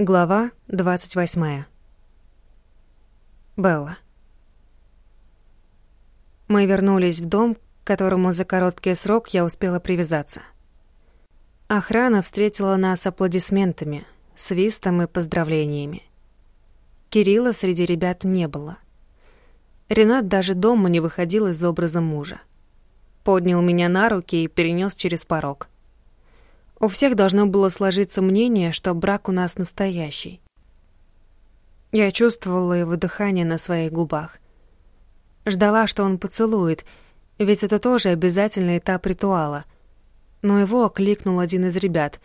Глава 28. Белла. Мы вернулись в дом, к которому за короткий срок я успела привязаться. Охрана встретила нас аплодисментами, свистом и поздравлениями. Кирилла среди ребят не было. Ренат даже дома не выходил из образа мужа. Поднял меня на руки и перенес через порог. У всех должно было сложиться мнение, что брак у нас настоящий. Я чувствовала его дыхание на своих губах. Ждала, что он поцелует, ведь это тоже обязательный этап ритуала — но его окликнул один из ребят,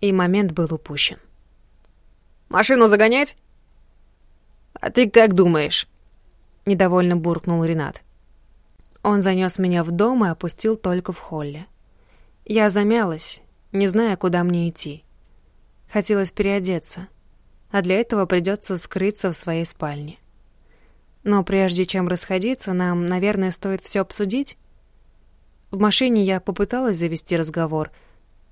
и момент был упущен. «Машину загонять?» «А ты как думаешь?» — недовольно буркнул Ренат. Он занес меня в дом и опустил только в холле. Я замялась, не зная, куда мне идти. Хотелось переодеться, а для этого придется скрыться в своей спальне. Но прежде чем расходиться, нам, наверное, стоит все обсудить. В машине я попыталась завести разговор,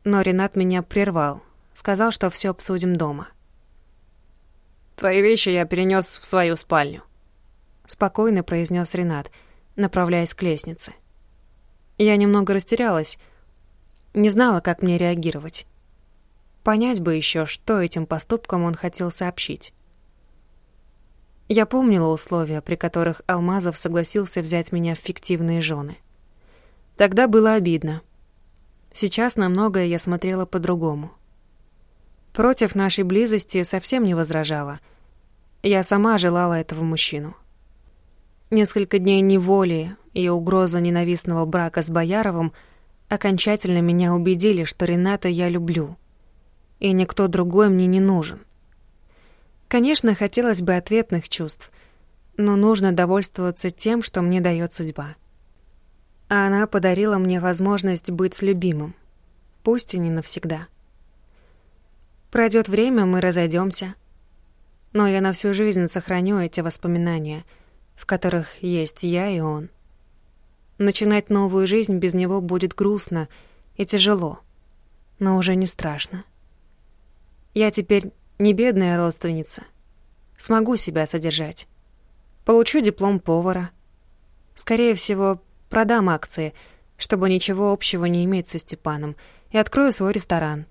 но Ренат меня прервал, сказал, что все обсудим дома. «Твои вещи я перенес в свою спальню», — спокойно произнес Ренат, направляясь к лестнице. Я немного растерялась, не знала, как мне реагировать. Понять бы еще, что этим поступком он хотел сообщить. Я помнила условия, при которых Алмазов согласился взять меня в фиктивные жены. Тогда было обидно. Сейчас на многое я смотрела по-другому. Против нашей близости совсем не возражала. Я сама желала этого мужчину. Несколько дней неволи и угроза ненавистного брака с Бояровым окончательно меня убедили, что Рената я люблю, и никто другой мне не нужен. Конечно, хотелось бы ответных чувств, но нужно довольствоваться тем, что мне дает судьба а она подарила мне возможность быть с любимым, пусть и не навсегда. Пройдет время, мы разойдемся, но я на всю жизнь сохраню эти воспоминания, в которых есть я и он. Начинать новую жизнь без него будет грустно и тяжело, но уже не страшно. Я теперь не бедная родственница. Смогу себя содержать. Получу диплом повара. Скорее всего, Продам акции, чтобы ничего общего не иметь со Степаном, и открою свой ресторан.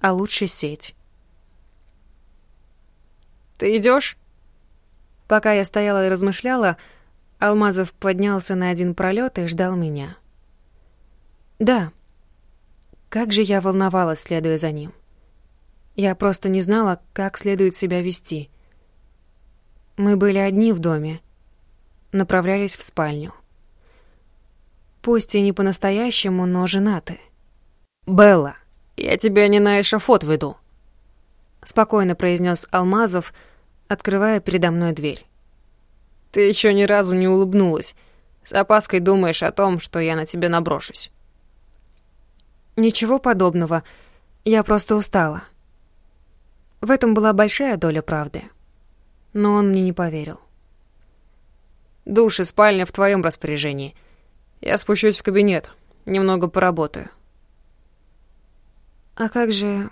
А лучше сеть. «Ты идешь? Пока я стояла и размышляла, Алмазов поднялся на один пролет и ждал меня. «Да». Как же я волновалась, следуя за ним. Я просто не знала, как следует себя вести. Мы были одни в доме, направлялись в спальню. Пусть и не по-настоящему, но женаты. «Белла, я тебя не на эшафот веду», — спокойно произнес Алмазов, открывая передо мной дверь. «Ты еще ни разу не улыбнулась. С опаской думаешь о том, что я на тебя наброшусь». «Ничего подобного. Я просто устала». В этом была большая доля правды. Но он мне не поверил. «Душ и спальня в твоем распоряжении», — я спущусь в кабинет, немного поработаю. А как же...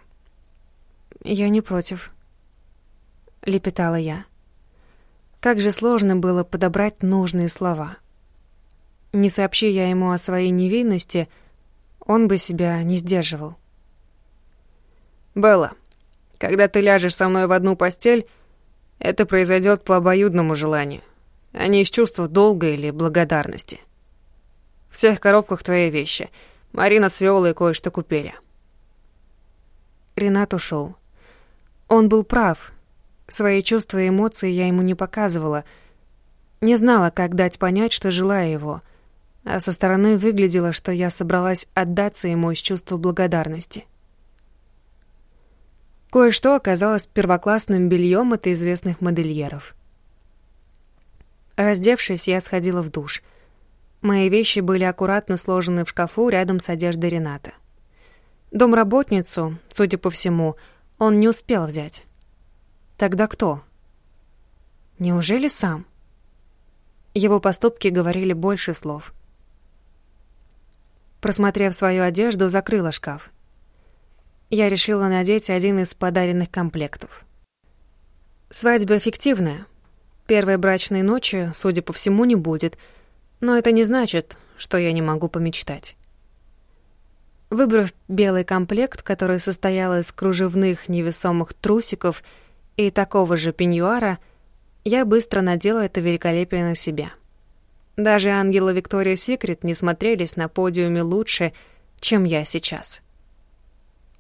Я не против. Лепетала я. Как же сложно было подобрать нужные слова. Не сообщи я ему о своей невинности, он бы себя не сдерживал. «Белла, когда ты ляжешь со мной в одну постель, это произойдет по обоюдному желанию, а не из чувства долга или благодарности. В тех коробках твои вещи. Марина с Виолой кое-что купили». Ренат ушел. Он был прав. Свои чувства и эмоции я ему не показывала. Не знала, как дать понять, что желаю его. А со стороны выглядело, что я собралась отдаться ему из чувства благодарности. Кое-что оказалось первоклассным бельем от известных модельеров. Раздевшись, я сходила в душ — Мои вещи были аккуратно сложены в шкафу рядом с одеждой Рената. Домработницу, судя по всему, он не успел взять. Тогда кто? Неужели сам? Его поступки говорили больше слов. Просмотрев свою одежду, закрыла шкаф. я решила надеть один из подаренных комплектов. Свадьба фиктивная. Первой брачной ночи, судя по всему, не будет, но это не значит, что я не могу помечтать. Выбрав белый комплект, который состоял из кружевных невесомых трусиков и такого же пеньюара, я быстро надела это великолепие на себя. Даже ангелы Виктория Секрет не смотрелись на подиуме лучше, чем я сейчас.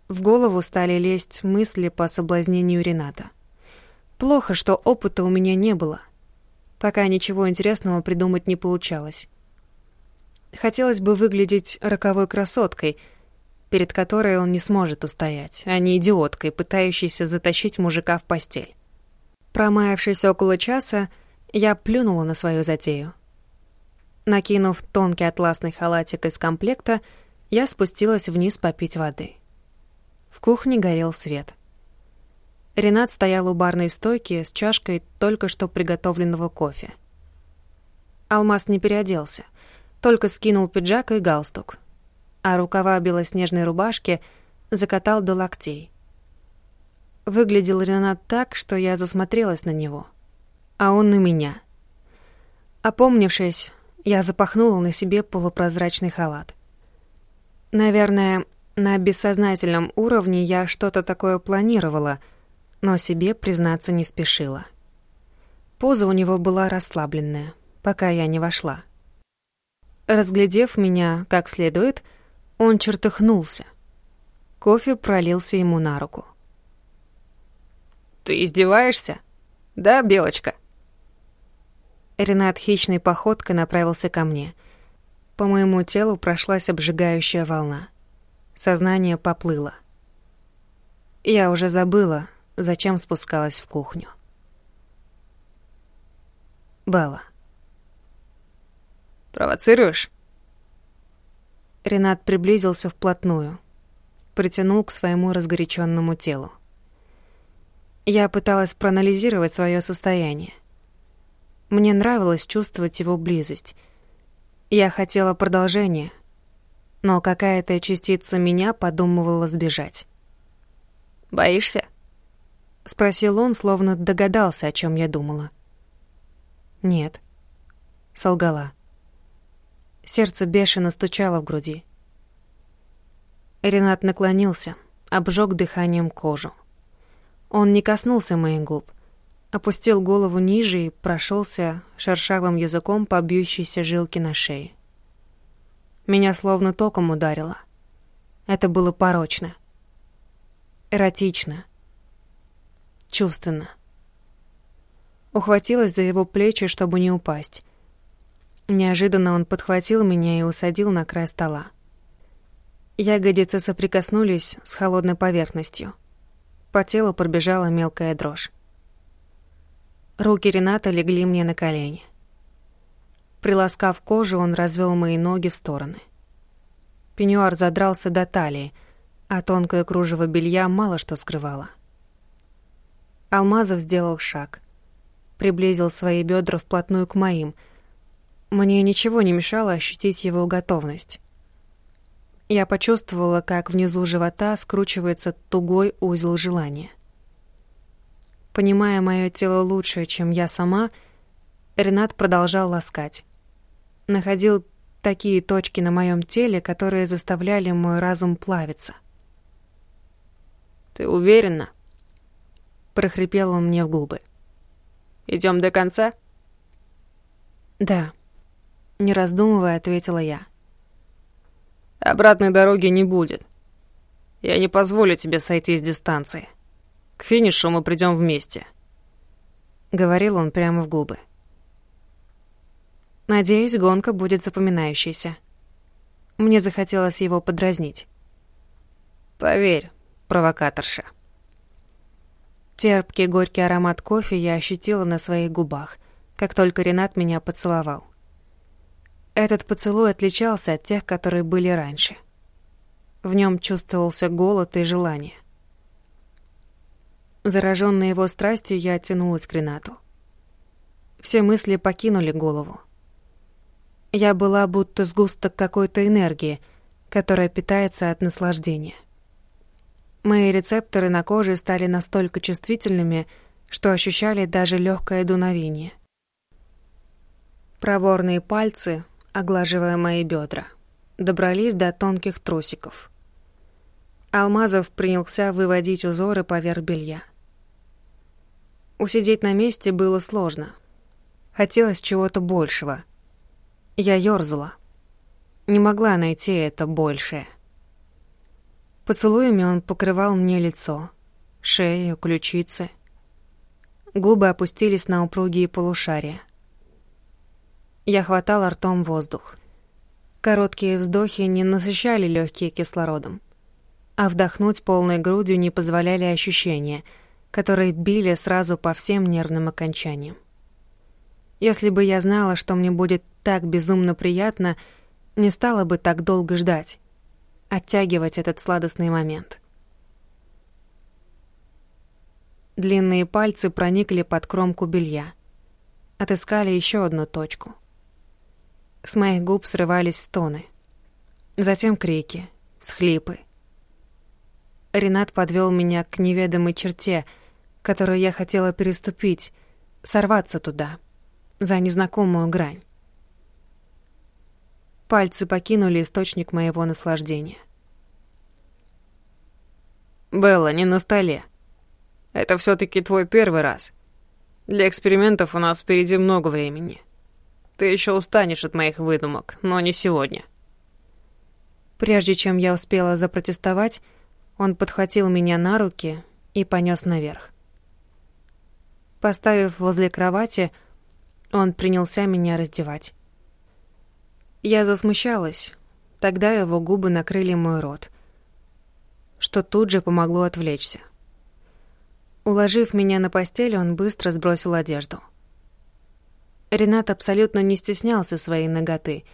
В голову стали лезть мысли по соблазнению Рената. Плохо, что опыта у меня не было. Пока ничего интересного придумать не получалось. Хотелось бы выглядеть роковой красоткой, перед которой он не сможет устоять, а не идиоткой, пытающейся затащить мужика в постель. Промаявшись около часа, я плюнула на свою затею. Накинув тонкий атласный халатик из комплекта, я спустилась вниз попить воды. В кухне горел свет. Ренат стоял у барной стойки с чашкой только что приготовленного кофе. Алмаз не переоделся, только скинул пиджак и галстук, а рукава белоснежной рубашки закатал до локтей. Выглядел Ренат так, что я засмотрелась на него, а он на меня. Опомнившись, я запахнула на себе полупрозрачный халат. Наверное, на бессознательном уровне я что-то такое планировала, но себе признаться не спешила. Поза у него была расслабленная, пока я не вошла. Разглядев меня как следует, он чертыхнулся. Кофе пролился ему на руку. «Ты издеваешься? Да, Белочка?» Ренат хищной походкой направился ко мне. По моему телу прошлась обжигающая волна. Сознание поплыло. Я уже забыла, зачем спускалась в кухню. Белла. «Провоцируешь?» Ренат приблизился вплотную, притянул к своему разгоряченному телу. Я пыталась проанализировать свое состояние. Мне нравилось чувствовать его близость. Я хотела продолжения, но какая-то частица меня подумывала сбежать. «Боишься?» — спросил он, словно догадался, о чем я думала. «Нет», — солгала. Сердце бешено стучало в груди. Ренат наклонился, обжег дыханием кожу. Он не коснулся моих губ, опустил голову ниже и прошелся шершавым языком по бьющейся жилке на шее. Меня словно током ударило. Это было порочно. Эротично. Чувственно. Ухватилась за его плечи, чтобы не упасть. Неожиданно он подхватил меня и усадил на край стола. Ягодицы соприкоснулись с холодной поверхностью. По телу пробежала мелкая дрожь. Руки Рената легли мне на колени. Приласкав кожу, он развел мои ноги в стороны. Пеньюар задрался до талии, а тонкое кружево белья мало что скрывало. Алмазов сделал шаг. Приблизил свои бедра вплотную к моим. Мне ничего не мешало ощутить его готовность. Я почувствовала, как внизу живота скручивается тугой узел желания. Понимая мое тело лучше, чем я сама, Ренат продолжал ласкать находил такие точки на моем теле, которые заставляли мой разум плавиться. «Ты уверена?» — прохрипел он мне в губы. Идем до конца?» «Да», — не раздумывая, ответила я. «Обратной дороги не будет. Я не позволю тебе сойти с дистанции. К финишу мы придем вместе», — говорил он прямо в губы. Надеюсь, гонка будет запоминающейся. Мне захотелось его подразнить. Поверь, провокаторша. Терпкий горький аромат кофе я ощутила на своих губах, как только Ренат меня поцеловал. Этот поцелуй отличался от тех, которые были раньше. В нем чувствовался голод и желание. Зараженная его страстью, я тянулась к Ренату. Все мысли покинули голову. Я была будто сгусток какой-то энергии, которая питается от наслаждения. Мои рецепторы на коже стали настолько чувствительными, что ощущали даже легкое дуновение. Проворные пальцы, оглаживая мои бедра, добрались до тонких трусиков. Алмазов принялся выводить узоры поверх белья. Усидеть на месте было сложно. Хотелось чего-то большего. Я ёрзала. Не могла найти это большее. Поцелуями он покрывал мне лицо, шею, ключицы. Губы опустились на упругие полушария. Я хватала ртом воздух. Короткие вздохи не насыщали легкие кислородом, а вдохнуть полной грудью не позволяли ощущения — которые били сразу по всем нервным окончаниям. Если бы я знала, что мне будет так безумно приятно, не стала бы так долго ждать, оттягивать этот сладостный момент. Длинные пальцы проникли под кромку белья, отыскали еще одну точку. С моих губ срывались стоны, затем крики, всхлипы. Ренат подвел меня к неведомой черте — которую я хотела переступить, сорваться туда, за незнакомую грань. Пальцы покинули источник моего наслаждения. «Белла, не на столе. Это все таки твой первый раз. Для экспериментов у нас впереди много времени. Ты еще устанешь от моих выдумок, но не сегодня». Прежде чем я успела запротестовать, он подхватил меня на руки и понес наверх. Поставив возле кровати, он принялся меня раздевать. Я засмущалась. Тогда его губы накрыли мой рот, что тут же помогло отвлечься. Уложив меня на постель, он быстро сбросил одежду. Ренат абсолютно не стеснялся своей ноготы,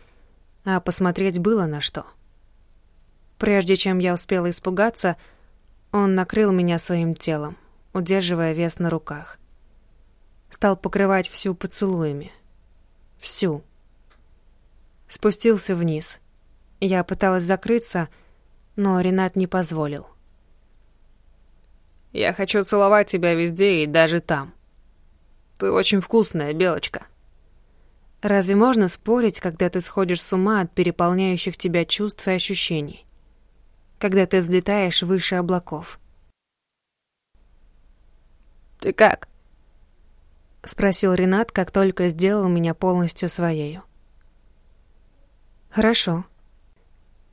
а посмотреть было на что. Прежде чем я успела испугаться, он накрыл меня своим телом, удерживая вес на руках стал покрывать всю поцелуями. Всю. Спустился вниз. Я пыталась закрыться, но Ренат не позволил. «Я хочу целовать тебя везде и даже там. Ты очень вкусная, Белочка». Разве можно спорить, когда ты сходишь с ума от переполняющих тебя чувств и ощущений? Когда ты взлетаешь выше облаков? «Ты как?» — спросил Ренат, как только сделал меня полностью своею. «Хорошо».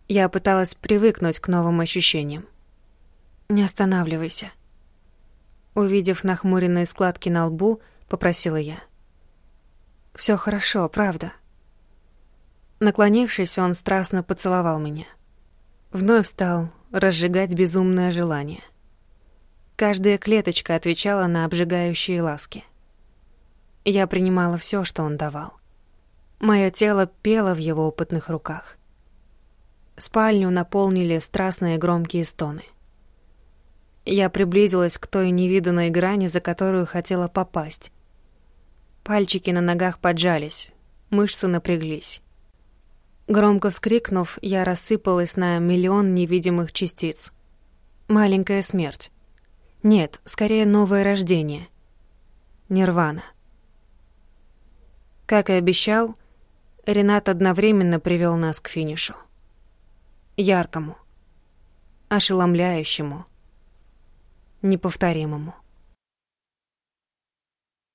Я пыталась привыкнуть к новым ощущениям. «Не останавливайся». Увидев нахмуренные складки на лбу, попросила я. «Всё хорошо, правда». Наклонившись, он страстно поцеловал меня. Вновь стал разжигать безумное желание. Каждая клеточка отвечала на обжигающие ласки. Я принимала все, что он давал. Мое тело пело в его опытных руках. Спальню наполнили страстные громкие стоны. Я приблизилась к той невиданной грани, за которую хотела попасть. Пальчики на ногах поджались, мышцы напряглись. Громко вскрикнув, я рассыпалась на миллион невидимых частиц. Маленькая смерть. Нет, скорее новое рождение. Нирвана. Как и обещал, Ренат одновременно привел нас к финишу. Яркому, ошеломляющему, неповторимому.